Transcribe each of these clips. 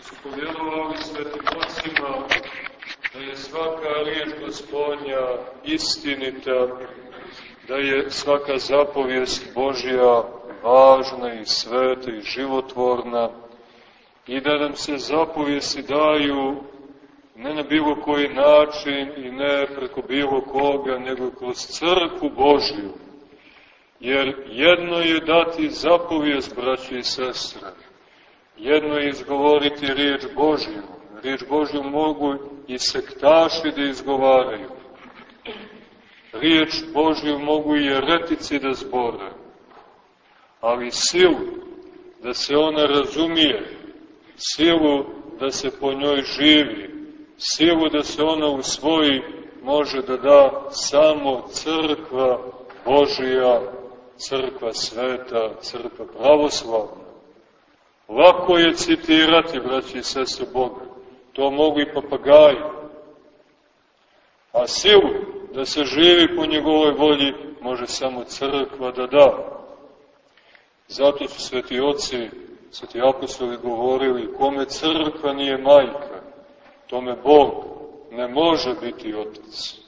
su povjerovali svetim ocima da je svaka riječ gospodnja istinita, da je svaka zapovijest Božja važna i sveta i životvorna i da nam se zapovijesti daju ne na bilo koji način i ne preko bilo koga, nego kroz crkvu Božju. Jer jedno je dati zapovijest, braći i sestre, jedno je izgovoriti riječ Božju. Riječ Božju mogu i sektaši da izgovaraju. Riječ Božju mogu i eretici da zbore. Ali silu da se ona razumije, silu da se po njoj živi, silu da se ona usvoji može da da samo crkva Božija, crkva sveta, crkva pravoslavna. Lako je citirati, braći i sese Boga. To mogu i papagaji. A silu da se živi po njegovoj volji može samo crkva da da. Zato su sveti oci, sveti apostoli govorili, kome crkva nije majka, tome Bog ne može biti otac.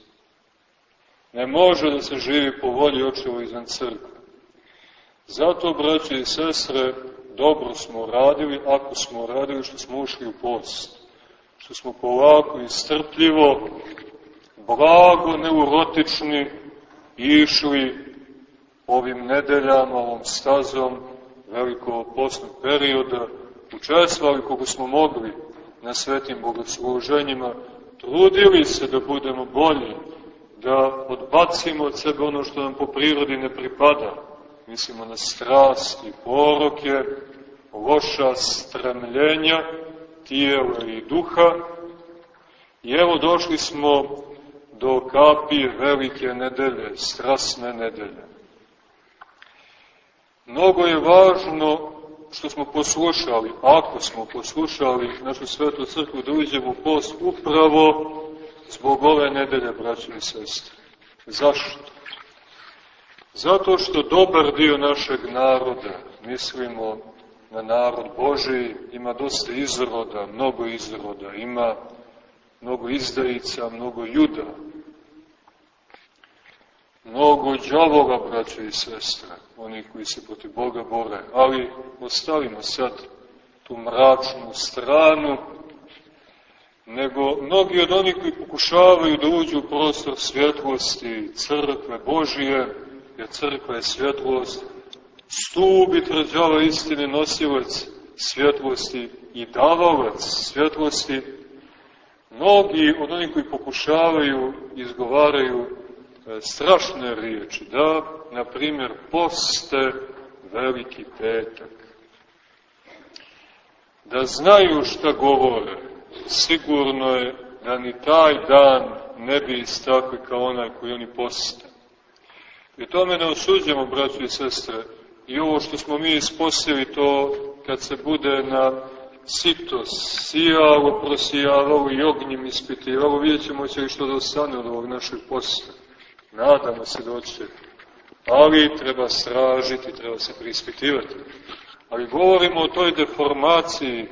Ne može da se živi po volji očevo izvan crkve. Zato, braće i sestre, dobro smo radili, ako smo radili što smo ušli u post, što smo polako i strpljivo, blago, neurotični, išli ovim nedeljama, ovom stazom velikog postnog perioda, učestvali koliko smo mogli na svetim bogosluženjima, trudili se da budemo bolji, da odbacimo od sebe ono što nam po prirodi ne pripada, mislimo na strasti, poroke, loša stremljenja, tijela i duha. I evo došli smo do kapije velike nedelje, strasne nedelje. Mnogo je važno što smo poslušali, ako smo poslušali našu svetu crkvu, da uđemo u post upravo zbog ove nedelje, braći i sestre. Zašto? Zato što dobar dio našeg naroda, mislimo na narod Boži, ima dosta izroda, mnogo izroda, ima mnogo izdajica, mnogo juda, mnogo džavoga, braće i sestre, oni koji se protiv Boga bore, ali ostavimo sad tu mračnu stranu, nego mnogi od onih koji pokušavaju da uđu u prostor svjetlosti crkve Božije, jer crkva je svjetlost, stup i tvrđava istine nosilac svjetlosti i davalac svjetlosti, mnogi od onih koji pokušavaju, izgovaraju e, strašne riječi, da, na primjer, poste veliki petak. Da znaju šta govore, sigurno je da ni taj dan ne bi istakli kao onaj koji oni poste. I tome ne osuđemo, braći i sestre, i ovo što smo mi isposili, to kad se bude na sito sijalo, prosijavalo i ognjem ispitivalo, vidjet ćemo će li što da ostane od ovog našeg posta. Nadamo se doće. Ali treba stražiti, treba se prispitivati. Ali govorimo o toj deformaciji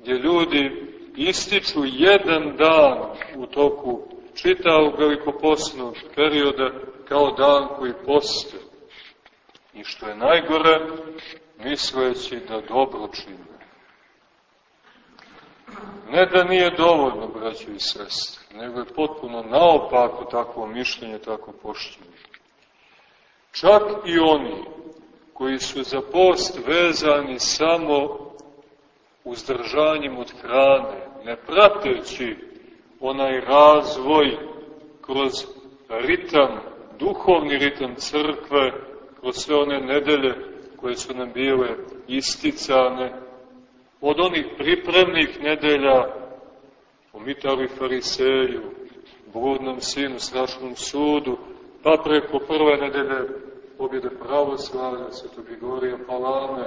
gdje ljudi ističu jedan dan u toku čitavog velikoposnog perioda kao dan koji poste. I što je najgore, misleći da dobro čine. Ne da nije dovoljno, braći i sestre, nego je potpuno naopako takvo mišljenje, takvo poštenje. Čak i oni koji su za post vezani samo uzdržanjem od hrane, ne prateći onaj razvoj kroz ritam, duhovni ritam crkve, kroz sve one nedelje koje su nam bile isticane, od onih pripremnih nedelja o Mitaru Fariseju, bludnom sinu, strašnom sudu, pa preko prve nedelje pobjede pravoslavlja, Sveto Grigorija Palame,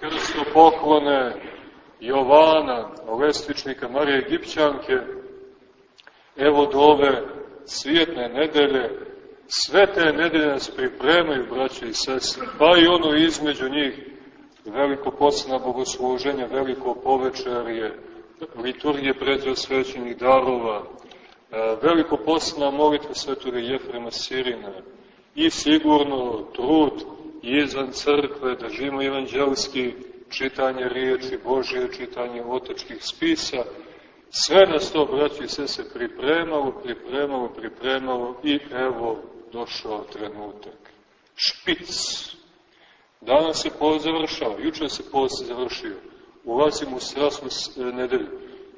krsto poklone, Jovana, Lestvičnika, Marije Egipćanke, evo do ove svijetne nedelje, sve te nedelje nas pripremaju, braće i sestre, pa i ono između njih, veliko posna bogosluženja, veliko povečerje, liturgije svećenih darova, e, veliko posna molitva svetoga Jefrema Sirina i sigurno trud izvan crkve da živimo evanđelski čitanje riječi Božije, čitanje otečkih spisa, sve nas to, braći sve, se pripremalo, pripremalo, pripremalo i evo došao trenutak. Špic. Danas se post završava, juče se post završio. Ulazimo u strasnu e, nedelju.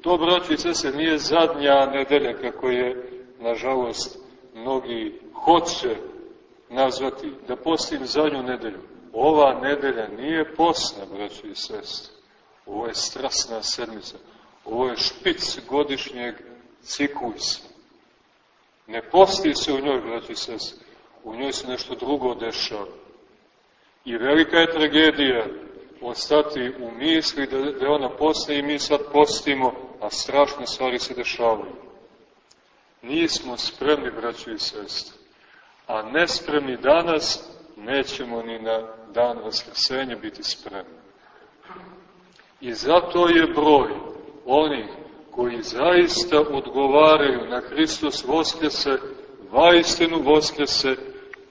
To, braći i sve, se nije zadnja nedelja, kako je, nažalost, mnogi hoće nazvati, da postim zadnju nedelju. Ova nedelja nije posna, braći i sestre. Ovo je strasna sedmica. Ovo je špic godišnjeg ciklusa. Ne posti se u njoj, braći sestre. U njoj se nešto drugo dešava. I velika je tragedija ostati u misli da, da ona postoji i mi sad postimo, a strašne stvari se dešavaju. Nismo spremni, braći i sestre. A nespremni danas nećemo ni na dan Vaskrsenja biti spremni. I zato je broj onih koji zaista odgovaraju na Hristos Vaskrse, vajstinu Vaskrse,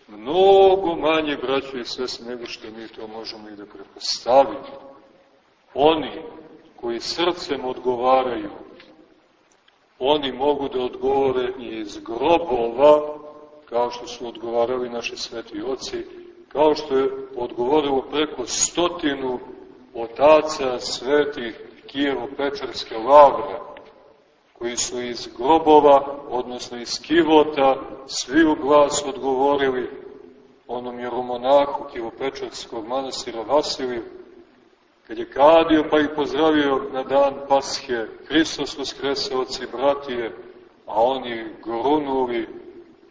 mnogo manje, braćo i sese, nego što mi to možemo i da prepostavimo. Oni koji srcem odgovaraju, oni mogu da odgovore i iz grobova, kao što su odgovarali naši sveti oci, kao što je odgovorilo preko stotinu otaca svetih Kijevo-Pečarske lavre, koji su iz grobova, odnosno iz kivota, svi u glas odgovorili onom jeromonahu Kijevo-Pečarskog manastira Vasiliju, kad je kadio pa i pozdravio na dan Pashe, Hristos uskrese oci bratije, a oni grunuli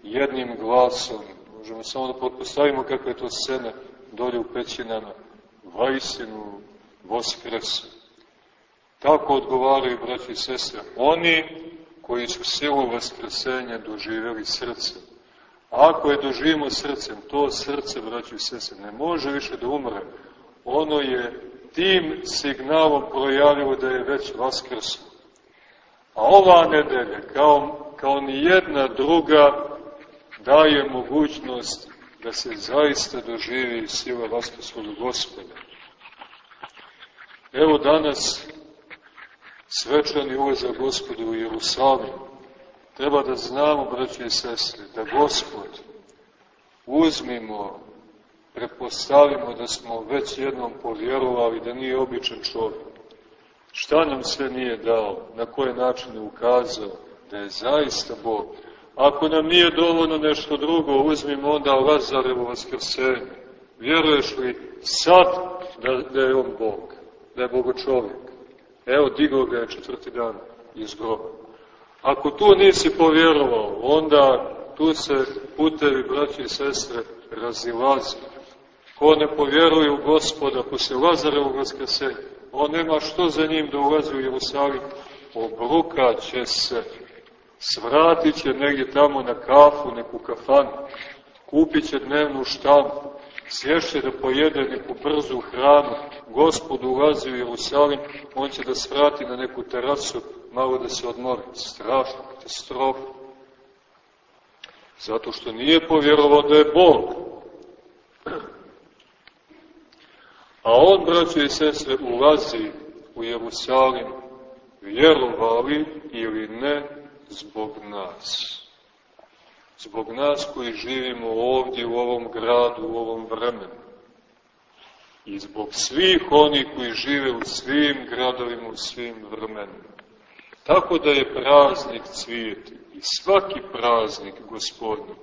jednim glasom. Možemo samo da potpostavimo kakve to scene dolje u pećinama. Vajsinu voskresu. Tako odgovaraju, braći i sestre, oni koji su silu vaskresenja doživjeli srcem. A ako je doživimo srcem, to srce, braći i sestre, ne može više da umre. Ono je tim signalom projavilo da je već vaskrslo. A ova nedelja, kao, kao ni jedna druga, daje mogućnost da se zaista doživi sila vaskrslog gospoda. Evo danas svečani ulazak gospoda u Jerusalim. Treba da znamo, braće i sestre, da gospod uzmimo, prepostavimo da smo već jednom povjerovali da nije običan čovjek. Šta nam sve nije dao, na koje načine ukazao, da je zaista Bog Ako nam nije dovoljno nešto drugo, uzmimo onda Lazarevo vaskrsenje. Vjeruješ li sad da, da je on Bog, da je Bogo čovjek? Evo, digo ga je četvrti dan iz groba. Ako tu nisi povjerovao, onda tu se putevi, braći i sestre, razilazi. Ko ne povjeruje u gospoda, se Lazarevo vaskrsenje, on nema što za njim da ulazi u Jerusalim, obrukaće se svratit će negdje tamo na kafu, neku kafanu, kupit će dnevnu štampu, sješće da pojede neku brzu hranu, gospod ulazi u Jerusalim, on će da svrati na neku terasu, malo da se odmori. Strašna katastrofa. Zato što nije povjerovao da je Bog. A on, braćo i sestre, ulazi u Jerusalim, vjerovali ili ne, zbog nas. Zbog nas koji živimo ovdje u ovom gradu, u ovom vremenu. I zbog svih onih koji žive u svim gradovima, u svim vremenima. Tako da je praznik cvijeti i svaki praznik gospodnji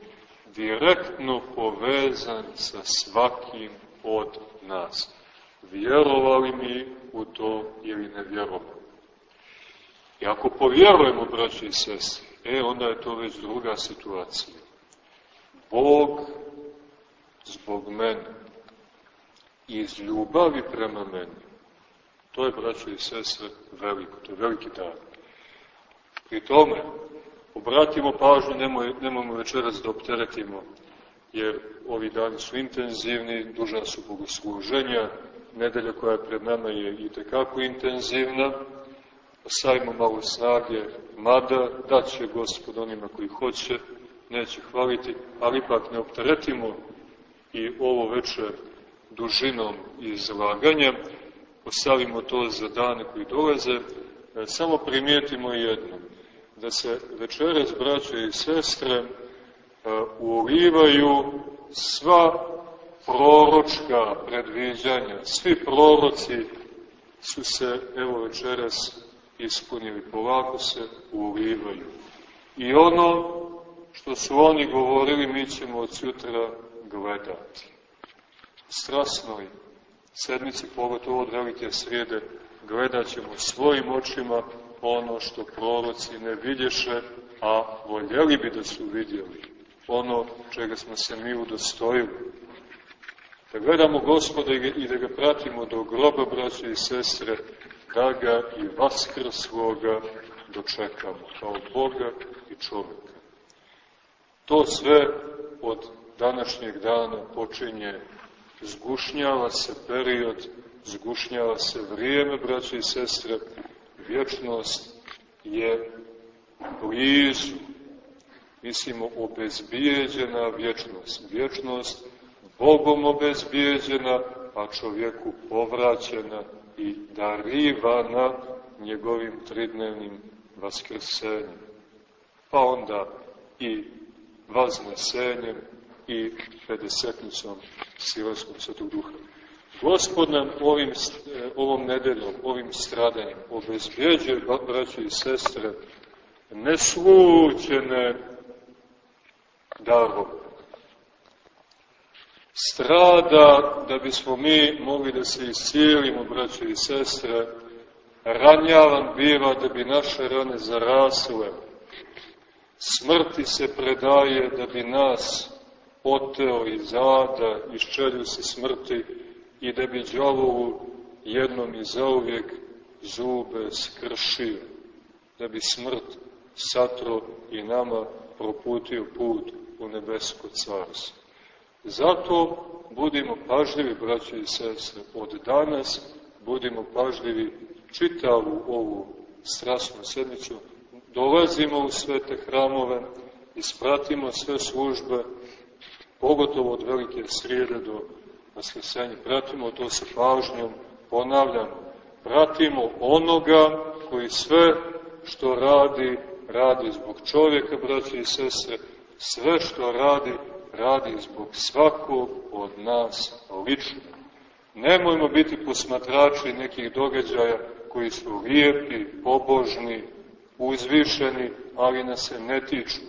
direktno povezan sa svakim od nas. Vjerovali mi u to ili ne vjerovali. I ako povjerujemo, braći i sestri, e, onda je to već druga situacija. Bog zbog mene iz ljubavi prema meni, to je, braći i sestre, veliko, to je veliki dar. Pri tome, obratimo pažnju, nemoj, nemojmo večeras da opteretimo, jer ovi dani su intenzivni, duža su bogosluženja, nedelja koja je pred nama je i tekako intenzivna, osajmo malo snage, mada da će gospod onima koji hoće, neće hvaliti, ali ipak ne opteretimo i ovo večer dužinom izlaganja, ostavimo to za dane koji dolaze, e, samo primijetimo jedno, da se večeras, braće i sestre, e, ulivaju sva proročka predviđanja, svi proroci su se, evo večeras, ispunili, polako se ulivaju. I ono što su oni govorili, mi ćemo od sutra gledati. Strasnoj sedmici, pogotovo od velike srijede, gledat ćemo svojim očima ono što proroci ne vidješe, a voljeli bi da su vidjeli. Ono čega smo se mi udostojili. Da gledamo gospoda i da ga pratimo do groba, braće i sestre, da i vaskrsloga dočekamo kao Boga i čoveka. To sve od današnjeg dana počinje, zgušnjava se period, zgušnjava se vrijeme, braće i sestre, vječnost je blizu, mislimo, obezbijeđena vječnost. Vječnost Bogom obezbijeđena, a čovjeku povraćena i darivana njegovim tridnevnim vaskrsenjem. Pa onda i vaznesenjem i pedesetnicom Sileskom Svetog Duha. Gospod nam ovim, ovom nedeljom, ovim stradanjem obezbjeđuje, braći i sestre, neslučene darove. Strada da bismo mi mogli da se iscijelimo, braći i sestre, ranjavan biva da bi naše rane zarasle, smrti se predaje da bi nas oteo iz zada, iz čeljusi smrti i da bi djavovu jednom i zauvijek zube skršio, da bi smrt satro i nama proputio put u nebesko carstvo. Zato budimo pažljivi, braći i sestre, od danas budimo pažljivi čitavu ovu strasnu sedmicu, dolazimo u svete hramove, ispratimo sve službe, pogotovo od velike srijede do vaskrsenja, pratimo to sa pažnjom, ponavljamo, pratimo onoga koji sve što radi, radi zbog čovjeka, braći i sestre, sve što radi, radi zbog svakog od nas lično. Nemojmo biti posmatrači nekih događaja koji su lijepi, pobožni, uzvišeni, ali nas se ne tiču.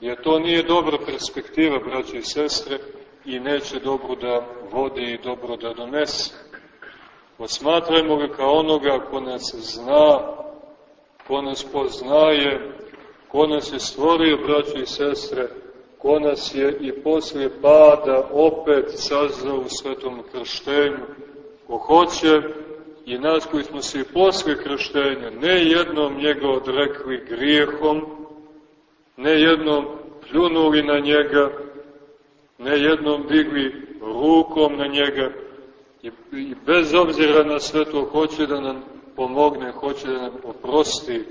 Jer to nije dobra perspektiva, braće i sestre, i neće dobro da vodi i dobro da donese. Posmatrajmo ga kao onoga ko nas zna, ko nas poznaje, ko nas je stvorio, braće i sestre, ko nas je i poslije pada opet sazao u svetom krštenju, ko hoće i nas koji smo se i poslije krštenja ne jednom njega odrekli grijehom, ne jednom pljunuli na njega, ne jednom digli rukom na njega i, i bez obzira na sve to hoće da nam pomogne, hoće da nam oprosti,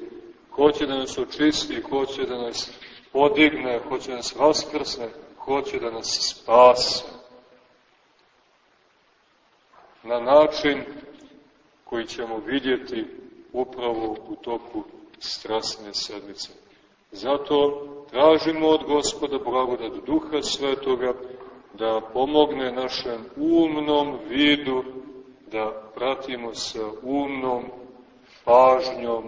hoće da nas očisti, hoće da nas podigne, hoće da nas vaskrsne, hoće da nas spase. Na način koji ćemo vidjeti upravo u toku strasne sedmice. Zato tražimo od gospoda blagodat duha svetoga da pomogne našem umnom vidu da pratimo sa umnom pažnjom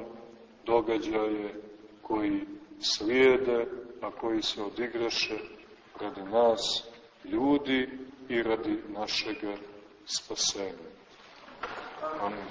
događaje koji slijede, a koji se odigraše radi nas, ljudi i radi našega spasenja. Amin.